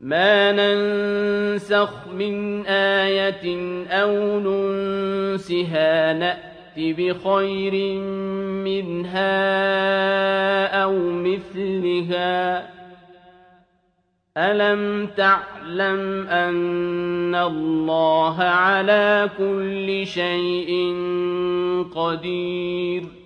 مَا نَنسَخْ مِنْ آيَةٍ أَوْ نُنسِهَا نَأْتِ بِخَيْرٍ مِّنْهَا أَوْ مِثْلِهَا ۗ أَلَمْ تَعْلَمْ أَنَّ اللَّهَ عَلَىٰ كُلِّ شَيْءٍ قَدِيرٌ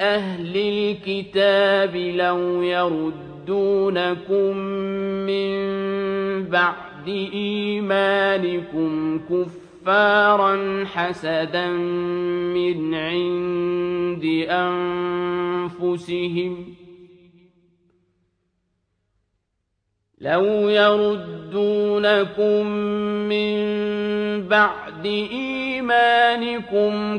أَهْلِ الْكِتَابِ لَوْ يَرُدُّونَكُم مِّن بَعْدِ إِيمَانِكُمْ كُفَّارًا حَسَدًا مِّنْ عِندِ أَنفُسِهِمْ ۗ لَوْ يَرُدُّونَكُم مِّن بَعْدِ إِيمَانِكُمْ